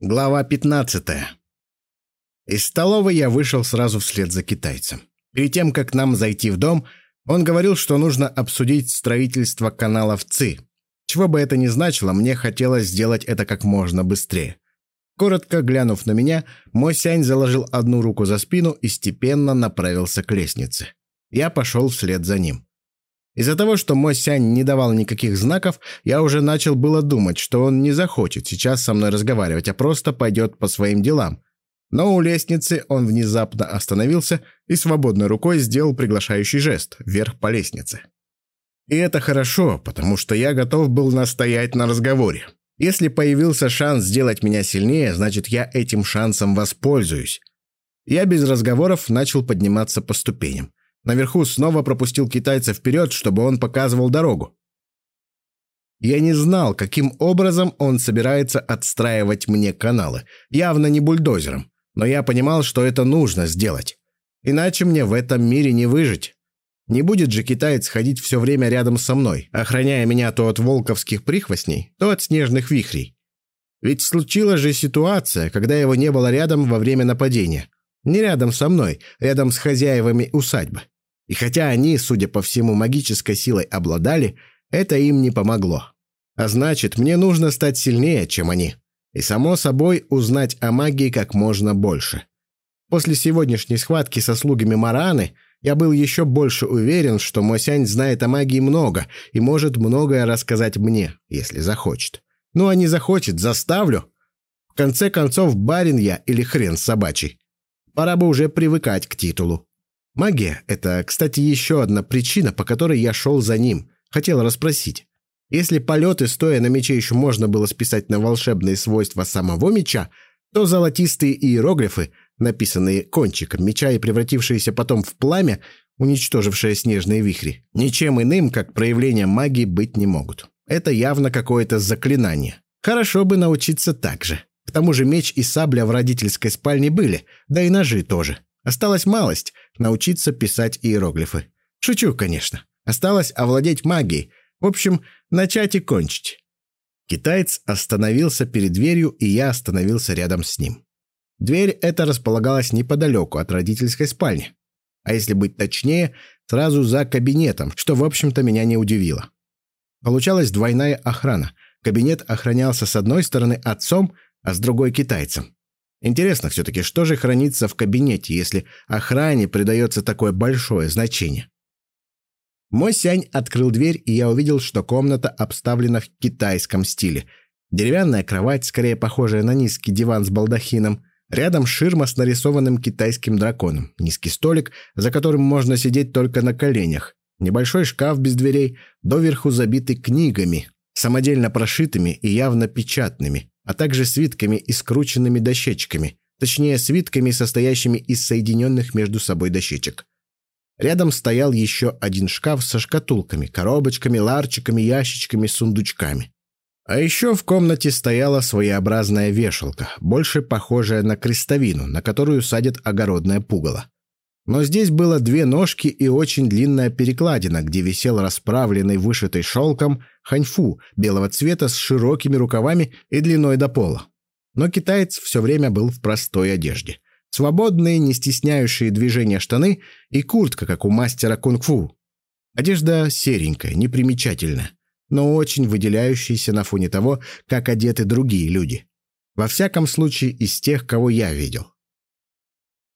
Глава 15. Из столовой я вышел сразу вслед за китайцем. Перед тем, как нам зайти в дом, он говорил, что нужно обсудить строительство канала в ЦИ. Чего бы это ни значило, мне хотелось сделать это как можно быстрее. Коротко глянув на меня, мой сянь заложил одну руку за спину и степенно направился к лестнице. Я пошел вслед за ним. Из-за того, что мой Сянь не давал никаких знаков, я уже начал было думать, что он не захочет сейчас со мной разговаривать, а просто пойдет по своим делам. Но у лестницы он внезапно остановился и свободной рукой сделал приглашающий жест вверх по лестнице. И это хорошо, потому что я готов был настоять на разговоре. Если появился шанс сделать меня сильнее, значит, я этим шансом воспользуюсь. Я без разговоров начал подниматься по ступеням. Наверху снова пропустил китайца вперед, чтобы он показывал дорогу. Я не знал, каким образом он собирается отстраивать мне каналы. Явно не бульдозером. Но я понимал, что это нужно сделать. Иначе мне в этом мире не выжить. Не будет же китаец ходить все время рядом со мной, охраняя меня то от волковских прихвостней, то от снежных вихрей. Ведь случилась же ситуация, когда его не было рядом во время нападения. Не рядом со мной, рядом с хозяевами усадьбы. И хотя они, судя по всему, магической силой обладали, это им не помогло. А значит, мне нужно стать сильнее, чем они. И, само собой, узнать о магии как можно больше. После сегодняшней схватки со слугами Мараны я был еще больше уверен, что Мосянь знает о магии много и может многое рассказать мне, если захочет. Ну а не захочет, заставлю. В конце концов, барин я или хрен собачий. Пора бы уже привыкать к титулу. Магия — это, кстати, еще одна причина, по которой я шел за ним. Хотел расспросить. Если полеты, стоя на мече, еще можно было списать на волшебные свойства самого меча, то золотистые иероглифы, написанные кончиком меча и превратившиеся потом в пламя, уничтожившее снежные вихри, ничем иным, как проявлением магии, быть не могут. Это явно какое-то заклинание. Хорошо бы научиться так же. К тому же меч и сабля в родительской спальне были, да и ножи тоже. Осталась малость — научиться писать иероглифы. Шучу, конечно. Осталось овладеть магией. В общем, начать и кончить. Китаец остановился перед дверью, и я остановился рядом с ним. Дверь эта располагалась неподалеку от родительской спальни. А если быть точнее, сразу за кабинетом, что, в общем-то, меня не удивило. Получалась двойная охрана. Кабинет охранялся с одной стороны отцом, а с другой китайцем. Интересно все-таки, что же хранится в кабинете, если охране придается такое большое значение? Мой сянь открыл дверь, и я увидел, что комната обставлена в китайском стиле. Деревянная кровать, скорее похожая на низкий диван с балдахином. Рядом ширма с нарисованным китайским драконом. Низкий столик, за которым можно сидеть только на коленях. Небольшой шкаф без дверей, доверху забитый книгами, самодельно прошитыми и явно печатными а также свитками и скрученными дощечками, точнее свитками, состоящими из соединенных между собой дощечек. Рядом стоял еще один шкаф со шкатулками, коробочками, ларчиками, ящичками, сундучками. А еще в комнате стояла своеобразная вешалка, больше похожая на крестовину, на которую садят огородное пугало. Но здесь было две ножки и очень длинная перекладина, где висел расправленный вышитый шелком ханьфу белого цвета с широкими рукавами и длиной до пола. Но китаец все время был в простой одежде. Свободные, не стесняющие движения штаны и куртка, как у мастера кунг-фу. Одежда серенькая, непримечательная, но очень выделяющаяся на фоне того, как одеты другие люди. Во всяком случае, из тех, кого я видел.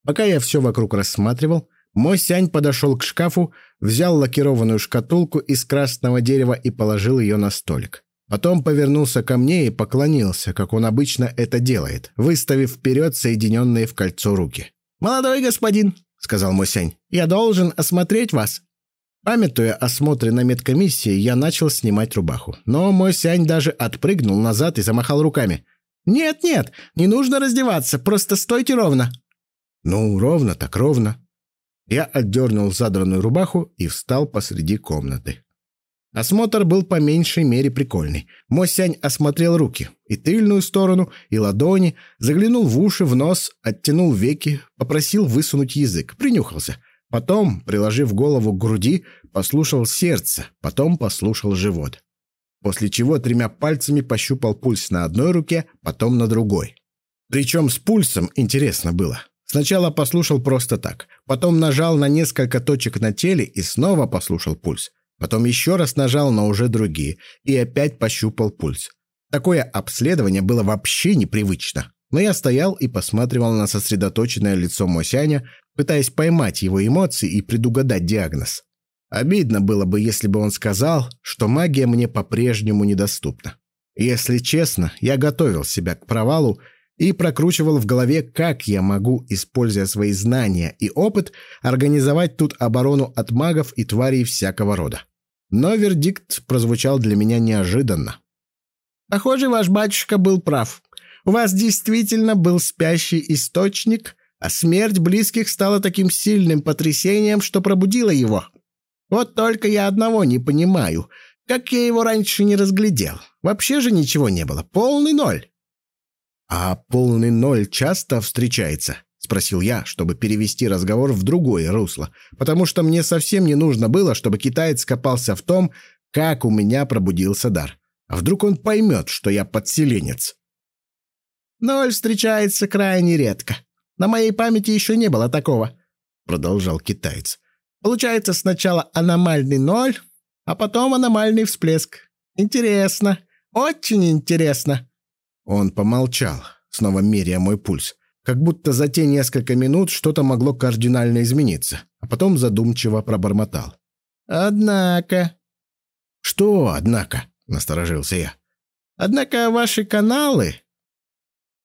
Пока я все вокруг рассматривал, мой сянь подошел к шкафу, взял лакированную шкатулку из красного дерева и положил ее на столик. Потом повернулся ко мне и поклонился, как он обычно это делает, выставив вперед соединенные в кольцо руки. «Молодой господин», — сказал мой сянь, — «я должен осмотреть вас». Памятуя о на медкомиссии, я начал снимать рубаху. Но мой сянь даже отпрыгнул назад и замахал руками. «Нет-нет, не нужно раздеваться, просто стойте ровно». Ну, ровно так ровно. Я отдернул задранную рубаху и встал посреди комнаты. Осмотр был по меньшей мере прикольный. Мосянь осмотрел руки, и тыльную сторону, и ладони, заглянул в уши, в нос, оттянул веки, попросил высунуть язык, принюхался. Потом, приложив голову к груди, послушал сердце, потом послушал живот. После чего тремя пальцами пощупал пульс на одной руке, потом на другой. Причем с пульсом интересно было. Сначала послушал просто так, потом нажал на несколько точек на теле и снова послушал пульс. Потом еще раз нажал на уже другие и опять пощупал пульс. Такое обследование было вообще непривычно. Но я стоял и посматривал на сосредоточенное лицо Мосяня, пытаясь поймать его эмоции и предугадать диагноз. Обидно было бы, если бы он сказал, что магия мне по-прежнему недоступна. Если честно, я готовил себя к провалу и прокручивал в голове, как я могу, используя свои знания и опыт, организовать тут оборону от магов и тварей всякого рода. Но вердикт прозвучал для меня неожиданно. «Похоже, ваш батюшка был прав. У вас действительно был спящий источник, а смерть близких стала таким сильным потрясением, что пробудила его. Вот только я одного не понимаю. Как я его раньше не разглядел? Вообще же ничего не было. Полный ноль». «А полный ноль часто встречается?» — спросил я, чтобы перевести разговор в другое русло, потому что мне совсем не нужно было, чтобы китаец копался в том, как у меня пробудился дар. А вдруг он поймет, что я подселенец? «Ноль встречается крайне редко. На моей памяти еще не было такого», — продолжал китаец. «Получается сначала аномальный ноль, а потом аномальный всплеск. Интересно, очень интересно». Он помолчал, снова меряя мой пульс. Как будто за те несколько минут что-то могло кардинально измениться, а потом задумчиво пробормотал. «Однако...» «Что «однако»?» — насторожился я. «Однако ваши каналы...»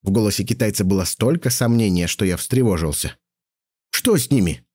В голосе китайца было столько сомнения, что я встревожился. «Что с ними?»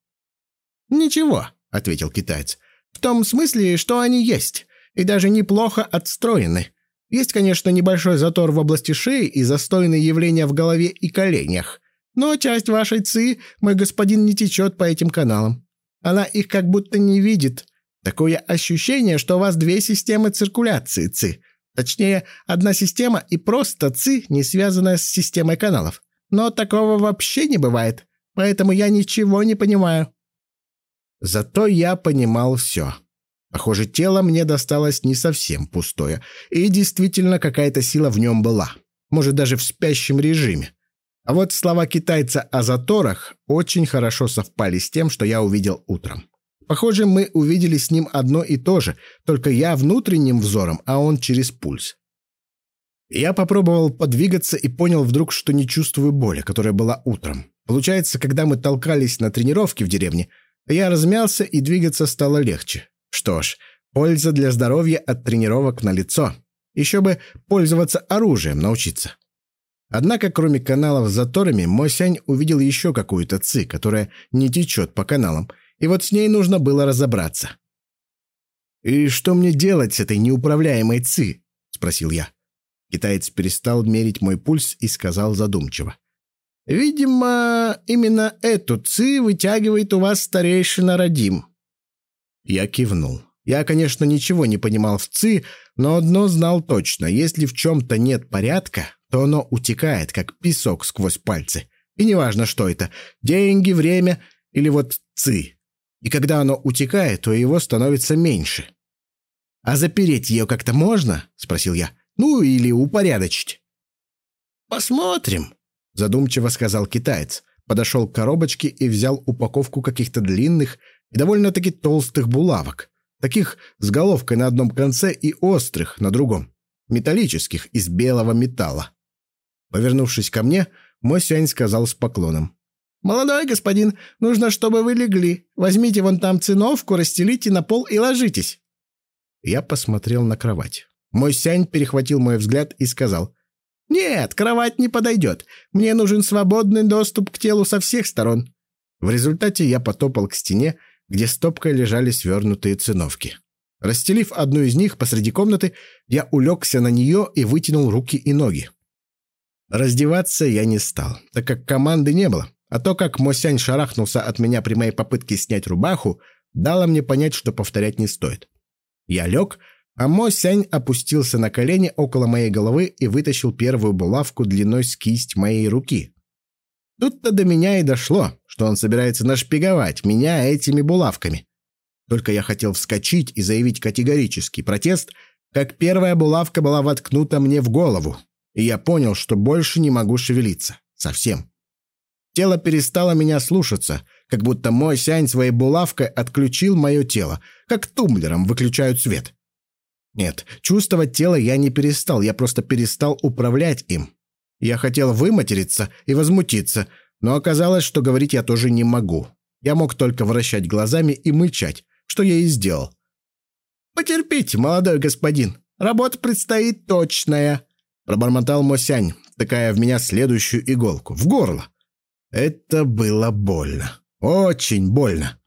«Ничего», — ответил китаец. «В том смысле, что они есть, и даже неплохо отстроены. Есть, конечно, небольшой затор в области шеи и застойные явления в голове и коленях. Но часть вашей ЦИ, мой господин, не течет по этим каналам. Она их как будто не видит. Такое ощущение, что у вас две системы циркуляции ЦИ. Точнее, одна система и просто ЦИ, не связанная с системой каналов. Но такого вообще не бывает. Поэтому я ничего не понимаю. Зато я понимал все. Похоже, тело мне досталось не совсем пустое, и действительно какая-то сила в нем была. Может, даже в спящем режиме. А вот слова китайца о заторах очень хорошо совпали с тем, что я увидел утром. Похоже, мы увидели с ним одно и то же, только я внутренним взором, а он через пульс. Я попробовал подвигаться и понял вдруг, что не чувствую боли, которая была утром. Получается, когда мы толкались на тренировке в деревне, я размялся и двигаться стало легче. Что ж, польза для здоровья от тренировок на лицо. Еще бы пользоваться оружием научиться. Однако, кроме каналов с заторами, Мосянь увидел еще какую-то ци, которая не течет по каналам, и вот с ней нужно было разобраться. «И что мне делать с этой неуправляемой ци?» — спросил я. Китаец перестал мерить мой пульс и сказал задумчиво. «Видимо, именно эту ци вытягивает у вас старейшина Радим. Я кивнул. Я, конечно, ничего не понимал в ЦИ, но одно знал точно. Если в чем-то нет порядка, то оно утекает, как песок сквозь пальцы. И неважно, что это – деньги, время или вот ЦИ. И когда оно утекает, то его становится меньше. «А запереть ее как-то можно?» – спросил я. «Ну, или упорядочить?» «Посмотрим», – задумчиво сказал китаец. Подошел к коробочке и взял упаковку каких-то длинных, и довольно-таки толстых булавок, таких с головкой на одном конце и острых на другом, металлических из белого металла. Повернувшись ко мне, мой сянь сказал с поклоном. «Молодой господин, нужно, чтобы вы легли. Возьмите вон там циновку, расстелите на пол и ложитесь». Я посмотрел на кровать. Мой сянь перехватил мой взгляд и сказал. «Нет, кровать не подойдет. Мне нужен свободный доступ к телу со всех сторон». В результате я потопал к стене, где стопкой лежали свернутые циновки. Расстелив одну из них посреди комнаты, я улегся на нее и вытянул руки и ноги. Раздеваться я не стал, так как команды не было, а то, как Мосянь шарахнулся от меня при моей попытке снять рубаху, дало мне понять, что повторять не стоит. Я лег, а Мосянь опустился на колени около моей головы и вытащил первую булавку длиной с кисть моей руки. Тут-то до меня и дошло, что он собирается нашпиговать меня этими булавками. Только я хотел вскочить и заявить категорический протест, как первая булавка была воткнута мне в голову. и я понял, что больше не могу шевелиться. Совсем. Тело перестало меня слушаться, как будто мой сянь своей булавкой отключил мое тело, как тумблером выключают свет. Нет, чувствовать тело я не перестал, я просто перестал управлять им. Я хотел выматериться и возмутиться, но оказалось, что говорить я тоже не могу. Я мог только вращать глазами и мычать, что я и сделал. «Потерпите, молодой господин, работа предстоит точная», пробормотал Мосянь, тыкая в меня следующую иголку, в горло. Это было больно. Очень больно.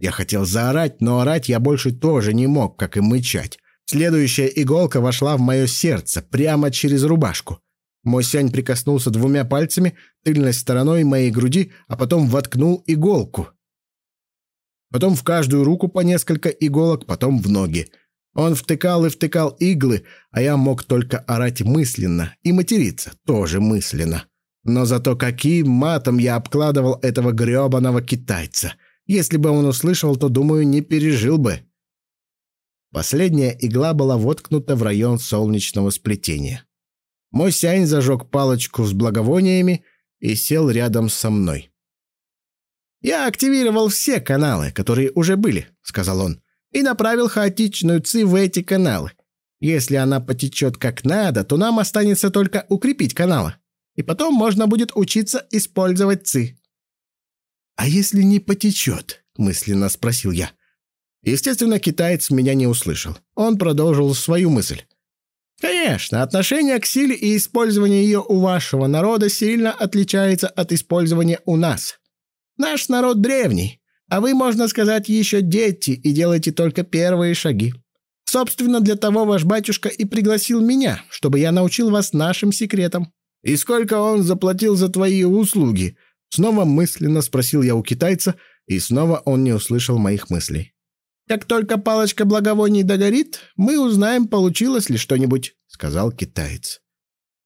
Я хотел заорать, но орать я больше тоже не мог, как и мычать. Следующая иголка вошла в мое сердце, прямо через рубашку. Мосянь прикоснулся двумя пальцами, тыльной стороной моей груди, а потом воткнул иголку. Потом в каждую руку по несколько иголок, потом в ноги. Он втыкал и втыкал иглы, а я мог только орать мысленно и материться тоже мысленно. Но зато каким матом я обкладывал этого гребаного китайца. Если бы он услышал, то, думаю, не пережил бы. Последняя игла была воткнута в район солнечного сплетения. Мой сянь зажег палочку с благовониями и сел рядом со мной. «Я активировал все каналы, которые уже были», — сказал он, «и направил хаотичную ци в эти каналы. Если она потечет как надо, то нам останется только укрепить каналы, и потом можно будет учиться использовать ци». «А если не потечет?» — мысленно спросил я. Естественно, китаец меня не услышал. Он продолжил свою мысль. Конечно, отношение к силе и использование ее у вашего народа сильно отличается от использования у нас. Наш народ древний, а вы, можно сказать, еще дети и делаете только первые шаги. Собственно, для того ваш батюшка и пригласил меня, чтобы я научил вас нашим секретам. И сколько он заплатил за твои услуги? Снова мысленно спросил я у китайца, и снова он не услышал моих мыслей. «Как только палочка благовоний догорит, мы узнаем, получилось ли что-нибудь», — сказал китаец.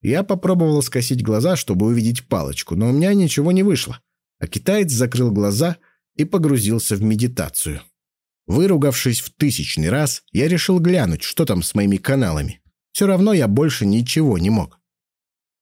Я попробовал скосить глаза, чтобы увидеть палочку, но у меня ничего не вышло. А китаец закрыл глаза и погрузился в медитацию. Выругавшись в тысячный раз, я решил глянуть, что там с моими каналами. Все равно я больше ничего не мог.